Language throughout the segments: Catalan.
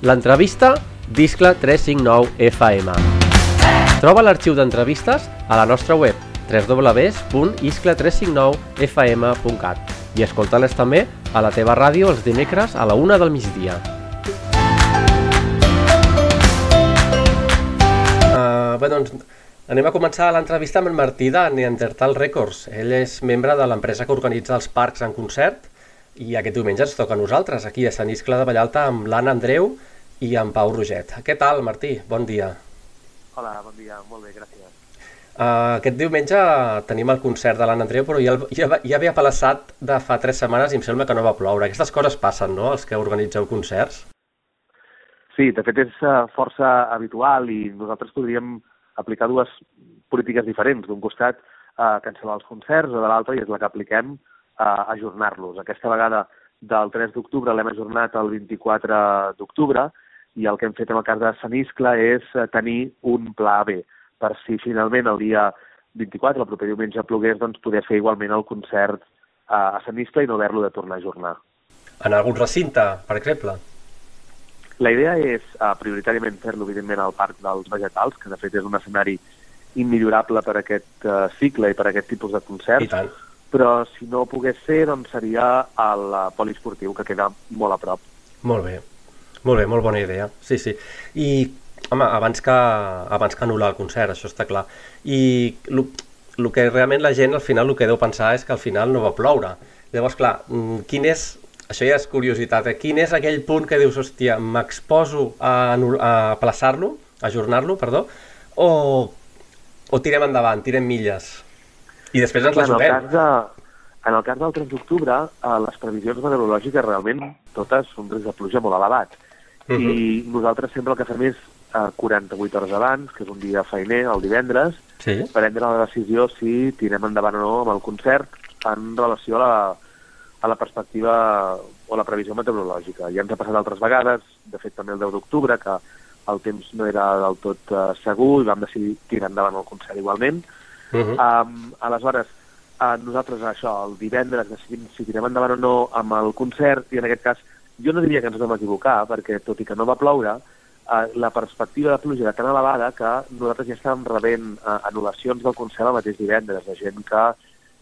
L'entrevista d'Iscla 359 FM. Troba l'arxiu d'entrevistes a la nostra web www.iscla359fm.cat i escolta-les també a la teva ràdio els dimecres a la una del migdia. Uh, bé, doncs, anem a començar l'entrevista amb el Martí de Neandertal Records. Ell és membre de l'empresa que organitza els parcs en concert i aquest diumenge ens toca a nosaltres, aquí a Sant Iscle de Vallalta, amb l'Anna Andreu i amb Pau Roget. Què tal, Martí? Bon dia. Hola, bon dia, molt bé, gràcies. Uh, aquest diumenge tenim el concert de l'Anna Andreu, però ja, ja, ja havia passat de fa tres setmanes i em sembla que no va ploure. Aquestes coses passen, no?, els que organitzeu concerts? Sí, de fet és força habitual i nosaltres podríem aplicar dues polítiques diferents. D'un costat, uh, cancel·lar els concerts, o de l'altre, i és la que apliquem, uh, ajornar-los. Aquesta vegada del 3 d'octubre l'hem ajornat al 24 d'octubre i el que hem fet en el cas de Sant Iscle és tenir un pla B per si finalment el dia 24, el proper diumenge, plogués, doncs poder fer igualment el concert a Sant Iscle i no haver-lo de tornar a ajornar. En algun recinte, per exemple? La idea és uh, prioritàriament fer-lo, evidentment, al Parc dels Vegetals, que de fet és un escenari immillorable per aquest uh, cicle i per aquest tipus de concerts. I tant. Però si no pogués ser, doncs seria uh, poliesportiu, que queda molt a prop. Molt bé. Molt bé, molt bona idea. Sí, sí. I Home, abans que, abans que anul·lar el concert, això està clar. I el que realment la gent al final el que deu pensar és que al final no va ploure. Llavors, clar, mm, quin és, això ja és curiositat, eh? quin és aquell punt que dius, hòstia, m'exposo a, a plaçar-lo, a ajornar-lo, perdó, o, o tirem endavant, tirem milles? I després ens la juguem. En el cas, de, en el cas del 3 d'octubre, eh, les previsions meteorològiques realment totes són risc de pluja molt elevat. Uh -huh. I nosaltres sempre el que fem és a 48 hores abans, que és un dia feiner, el divendres, sí. prendre la decisió si tirem endavant o no amb el concert en relació a la, a la perspectiva o la previsió meteorològica. Ja ens ha passat altres vegades, de fet també el 10 d'octubre, que el temps no era del tot uh, segur i vam decidir tirar endavant el concert igualment. Uh -huh. um, aleshores, uh, nosaltres això, el divendres decidim si tirem endavant o no amb el concert i en aquest cas jo no diria que ens vam equivocar perquè tot i que no va ploure, eh, la perspectiva de pluja era tan elevada que nosaltres ja estàvem rebent eh, anul·lacions del concert el mateix divendres, de gent que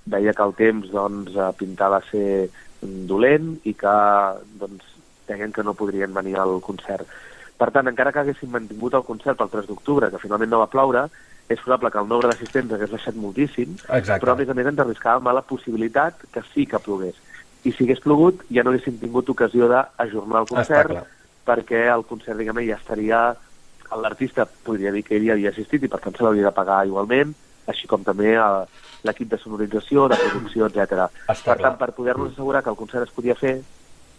veia que el temps doncs, pintava ser dolent i que doncs, deien que no podrien venir al concert. Per tant, encara que haguéssim mantingut el concert el 3 d'octubre, que finalment no va ploure, és probable que el nombre d'assistents hagués baixat moltíssim, Exacte. però a més a més ens arriscàvem a la possibilitat que sí que plogués. I si hagués plogut, ja no haguéssim tingut ocasió d'ajornar el concert, perquè el concert, diguem ja estaria... L'artista podria dir que ell havia assistit i per tant se l'hauria de pagar igualment, així com també l'equip de sonorització, de producció, etc. Per tant, per poder-nos assegurar que el concert es podia fer,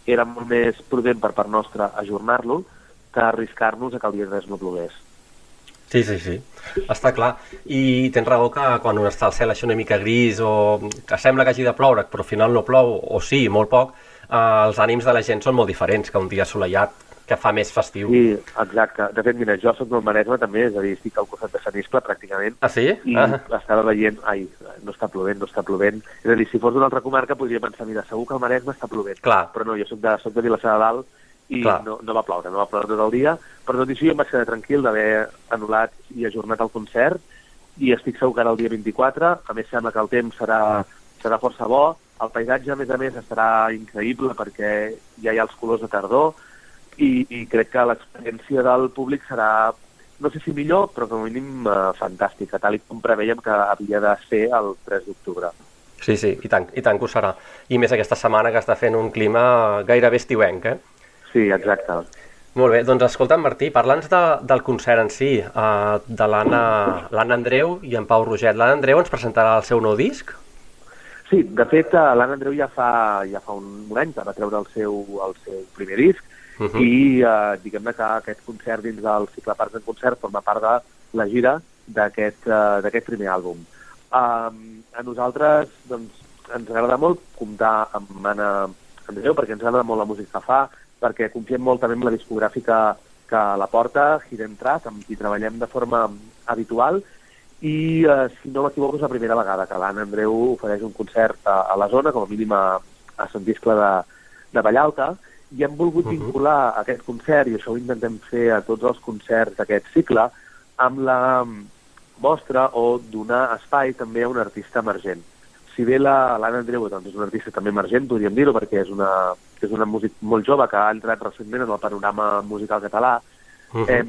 era molt més prudent per part nostra ajornar-lo que arriscar-nos a que el dia 3 no plogués. Sí, sí, sí, està clar. I tens raó que quan està el cel així una mica gris o que sembla que hagi de ploure, però al final no plou, o sí, molt poc, eh, els ànims de la gent són molt diferents que un dia assolellat que fa més festiu. Sí, exacte. De fet, mira, jo soc del Maresme també, és a dir, estic al costat de Sant Iscle pràcticament. Ah, sí? I ah. estava veient, ai, no està plovent, no està plovent. És a dir, si fos d'una altra comarca podria pensar, mira, segur que el Maresme està plovent. Clar. Però no, jo soc de, soc de Vilassar de Dalt i no, no va ploure, no va ploure tot el dia. Per tot això jo em vaig quedar tranquil d'haver anul·lat i ajornat el concert i estic segur que ara el dia 24, a més sembla que el temps serà, serà força bo, el paisatge, a més a més, estarà increïble perquè ja hi ha els colors de tardor, i, i crec que l'experiència del públic serà, no sé si millor, però com a mínim eh, fantàstica, tal i com preveiem que havia de ser el 3 d'octubre. Sí, sí, i tant, i tant que ho serà. I més aquesta setmana que està fent un clima gairebé estiuenc, eh? Sí, exacte. Molt bé, doncs escolta, Martí, parla'ns de, del concert en si, uh, de l'Anna Andreu i en Pau Roget. L'Anna Andreu ens presentarà el seu nou disc? Sí, de fet, eh, l'Anna Andreu ja fa, ja fa un, un any que va treure el seu, el seu primer disc, Uh -huh. i eh, diguem-ne que aquest concert dins del cicle Parcs en Concert forma part de la gira d'aquest uh, primer àlbum. Um, a nosaltres doncs, ens agrada molt comptar amb Anna Andreu perquè ens agrada molt la música que fa, perquè confiem molt també en la discogràfica que la porta, Hidden Track, amb qui treballem de forma habitual, i uh, si no m'equivoco és la primera vegada que l'Anna Andreu ofereix un concert a, a la zona, com a mínim a, a Sant Iscle de, de Vallalta, i hem volgut uh -huh. vincular aquest concert, i això ho intentem fer a tots els concerts d'aquest cicle, amb la mostra o donar espai també a un artista emergent. Si bé l'Anna Andreu doncs, és un artista també emergent, podríem dir-ho, perquè és una, és una músic molt jove que ha entrat recentment en el panorama musical català, uh -huh. eh,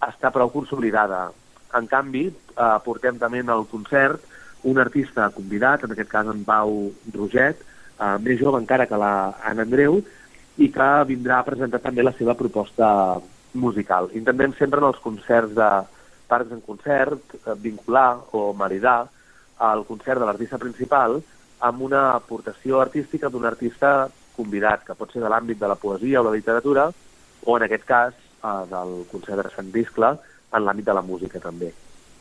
està prou consolidada. En canvi, eh, portem també en el concert un artista convidat, en aquest cas en Pau Roget, eh, més jove encara que la Anna Andreu, i que vindrà a presentar també la seva proposta musical. Intentem sempre en els concerts de parcs en concert eh, vincular o maridar el concert de l'artista principal amb una aportació artística d'un artista convidat, que pot ser de l'àmbit de la poesia o la literatura, o en aquest cas eh, del concert de Sant Discle, en l'àmbit de la música també.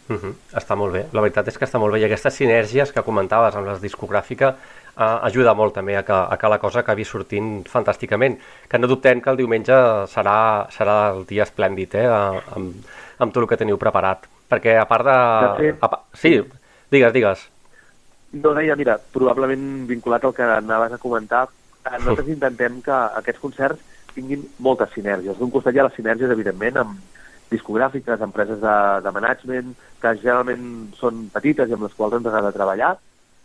Uh -huh. Està molt bé, la veritat és que està molt bé i aquestes sinergies que comentaves amb les discogràfica eh, ajuda molt també a que, a que la cosa acabi sortint fantàsticament, que no dubtem que el diumenge serà, serà el dia esplèndid eh, amb, amb tot el que teniu preparat, perquè a part de... de fet, a, sí, digues, digues. No, deia, mira, probablement vinculat al que anaves a comentar, nosaltres intentem que aquests concerts tinguin moltes sinergies. D'un costat hi ha les sinergies, evidentment, amb discogràfiques, empreses de, de management, que generalment són petites i amb les quals ens agrada treballar.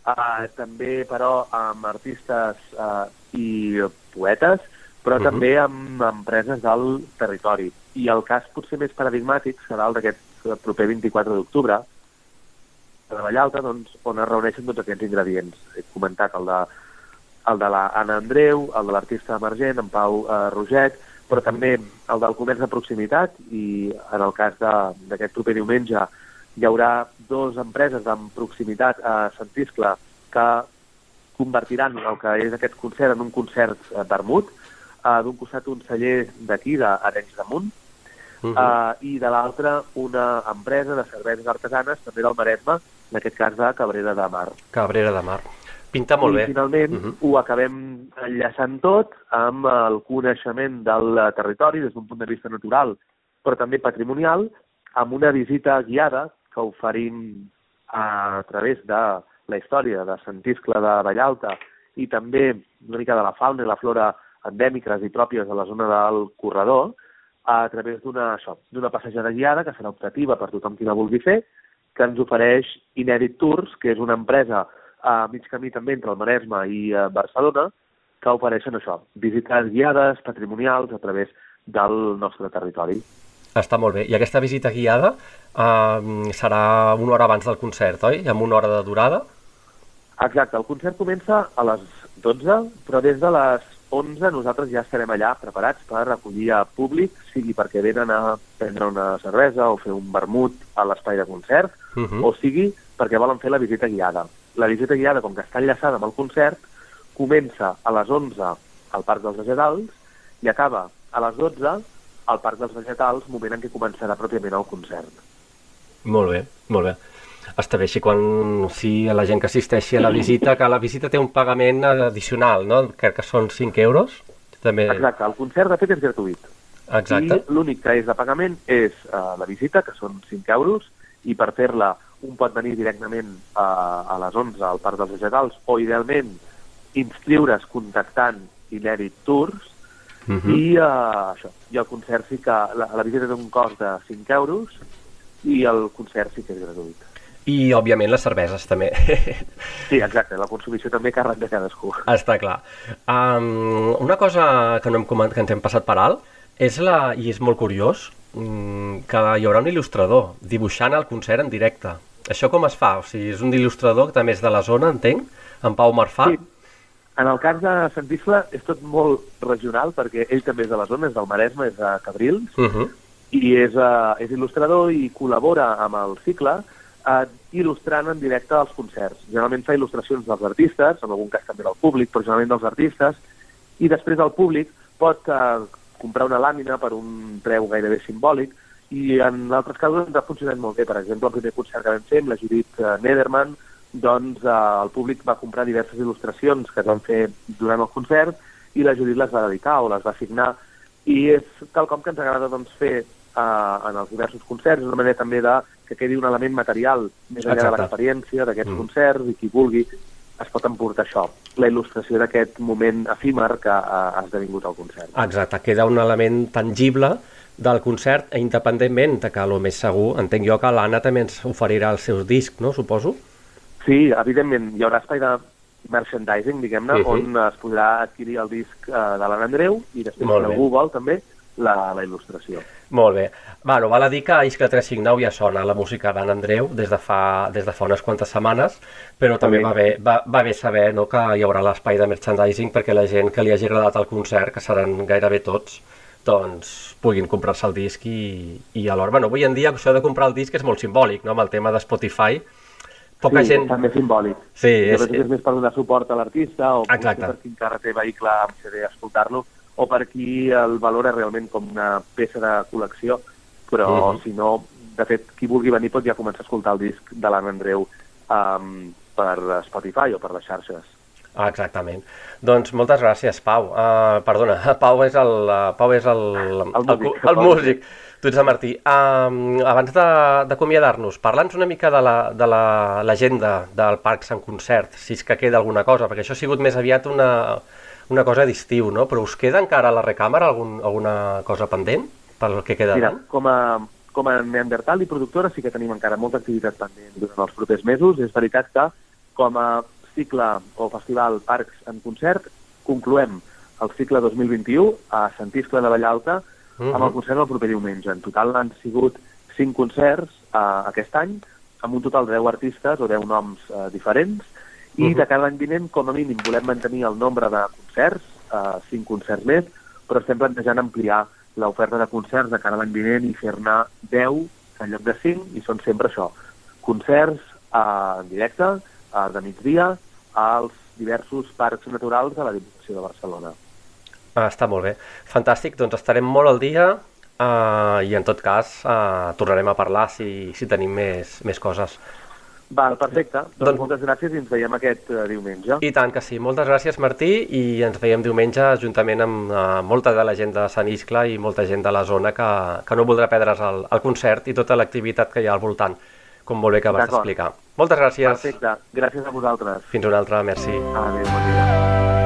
Uh, també, però, amb artistes uh, i poetes, però uh mhm. -huh. també amb empreses del territori. I el cas potser més paradigmàtic serà el d'aquest proper 24 d'octubre, de Vallalta, doncs, on es reuneixen tots aquests ingredients. He comentat el de, el de la Anna Andreu, el de l'artista emergent, en Pau uh, Roget, però també el del comerç de proximitat i en el cas d'aquest proper diumenge hi haurà dues empreses en proximitat a Sant Iscle que convertiran el que és aquest concert en un concert eh, vermut, eh, d'un costat un celler d'aquí, d'Arenys de Munt, uh -huh. eh, i de l'altre una empresa de cerveses artesanes, també del Maresme, en aquest cas de Cabrera de Mar. Cabrera de Mar. Pinta molt I bé. finalment uh -huh. ho acabem enllaçant tot amb el coneixement del territori des d'un punt de vista natural, però també patrimonial, amb una visita guiada que oferim a través de la història de Sant Iscle de Vallalta i també una mica de la fauna i la flora endèmiques i pròpies de la zona del corredor, a través d'una passejada guiada que serà optativa per tothom qui la vulgui fer, que ens ofereix Inèdit Tours, que és una empresa a mig camí també entre el Maresme i eh, Barcelona, que ofereixen això, visites guiades, patrimonials, a través del nostre territori. Està molt bé. I aquesta visita guiada eh, serà una hora abans del concert, oi? Amb una hora de durada? Exacte. El concert comença a les 12, però des de les 11 nosaltres ja estarem allà preparats per recollir a públic, sigui perquè venen a prendre una cervesa o fer un vermut a l'espai de concert, uh mhm. -huh. o sigui perquè volen fer la visita guiada la visita guiada, com que està enllaçada amb el concert, comença a les 11 al Parc dels Vegetals i acaba a les 12 al Parc dels Vegetals, moment en què començarà pròpiament el concert. Molt bé, molt bé. Està bé, així quan si la gent que assisteixi a la visita, que la visita té un pagament addicional, no? Crec que són 5 euros. També... Exacte, el concert de fet és gratuït. Exacte. I l'únic que és de pagament és uh, la visita, que són 5 euros, i per fer-la un pot venir directament a, a les 11 al Parc dels Vegetals o, idealment, inscriure's contactant Inèrit Tours uh mhm. -huh. i uh, això. I el concert sí que... La, la visita té un cost de 5 euros i el concert sí que és gratuït. I, òbviament, les cerveses també. Sí, exacte, la consumició també càrrec de cadascú. Està clar. Um, una cosa que, no hem comentat, que ens hem passat per alt és la, i és molt curiós, que hi haurà un il·lustrador dibuixant el concert en directe. Això com es fa? O sigui, és un il·lustrador que també és de la zona, entenc, en Pau Marfà? Sí. En el cas de Sant Isla és tot molt regional perquè ell també és de la zona, és del Maresme, és de Cabrils, uh -huh. i és, uh, és il·lustrador i col·labora amb el cicle uh, il·lustrant en directe els concerts. Generalment fa il·lustracions dels artistes, en algun cas també del públic, però generalment dels artistes, i després el públic pot uh, comprar una làmina per un preu gairebé simbòlic i en altres casos ens ha funcionat molt bé. Per exemple, el primer concert que vam fer amb la Judit eh, Nederman, doncs eh, el públic va comprar diverses il·lustracions que es van fer durant el concert i la Judit les va dedicar o les va signar i és tal com que ens agrada doncs, fer eh, en els diversos concerts, una manera també de que quedi un element material més enllà Exacte. de l'experiència d'aquests mm. concerts i qui vulgui es pot emportar això, la il·lustració d'aquest moment efímer que ha esdevingut el concert. Exacte, queda un element tangible del concert, e independentment de que el més segur, entenc jo que l'Anna també ens oferirà els seus discs, no? Suposo? Sí, evidentment, hi haurà espai de merchandising, diguem-ne, uh -huh. on es podrà adquirir el disc uh, de l'Anna Andreu i després, si algú vol, també, la, la il·lustració. Molt bé. Bueno, val a dir que Isca 359 ja sona la música d'Anna Andreu des de, fa, des de fa unes quantes setmanes, però també va bé, va, va bé saber no, que hi haurà l'espai de merchandising perquè la gent que li hagi agradat el concert, que seran gairebé tots, doncs puguin comprar-se el disc i, i alhora... Bueno, avui en dia això de comprar el disc és molt simbòlic, no?, amb el tema de Spotify, poca sí, gent... també simbòlic. Sí, és, és, és més per donar suport a l'artista o per qui encara té vehicle amb CD a escoltar-lo o per qui el valora realment com una peça de col·lecció, però uh -huh. si no, de fet, qui vulgui venir pot ja començar a escoltar el disc de l'Anna Andreu um, per Spotify o per les xarxes. Ah, exactament. Doncs moltes gràcies, Pau. Uh, perdona, Pau és el, uh, Pau és el, el, el músic. El, el, músic. Tu ets el Martí. Uh, abans d'acomiadar-nos, parla'ns una mica de l'agenda la, de del Parc Sant Concert, si és que queda alguna cosa, perquè això ha sigut més aviat una, una cosa d'estiu, no? Però us queda encara a la recàmera algun, alguna cosa pendent pel que queda Mira, com a, com a Neandertal i productora sí que tenim encara molta activitat pendent durant els propers mesos. És veritat que com a cicle o festival Parcs en concert concloem el cicle 2021 a Sant Iscle de Vallalta uh -huh. amb el concert del proper diumenge. En total han sigut 5 concerts uh, aquest any amb un total de 10 artistes o 10 noms uh, diferents i uh -huh. de cada any vinent, com a mínim, volem mantenir el nombre de concerts, eh, 5 concerts més, però estem plantejant ampliar l'oferta de concerts de cada any vinent i fer-ne 10 en lloc de 5, i són sempre això, concerts eh, en directe, eh, de migdia, als diversos parcs naturals de la Diputació de Barcelona. Ah, està molt bé. Fantàstic, doncs estarem molt al dia uh, i en tot cas uh, tornarem a parlar si, si tenim més, més coses. Val, perfecte. Doncs, doncs moltes gràcies i ens veiem aquest uh, diumenge. I tant que sí. Moltes gràcies, Martí, i ens veiem diumenge juntament amb uh, molta de la gent de Sant Iscle i molta gent de la zona que, que no voldrà perdre's el, el concert i tota l'activitat que hi ha al voltant, com molt bé que vas explicar. Moltes gràcies. Perfecte. Gràcies a vosaltres. Fins una altra. Merci. Adéu, bon dia.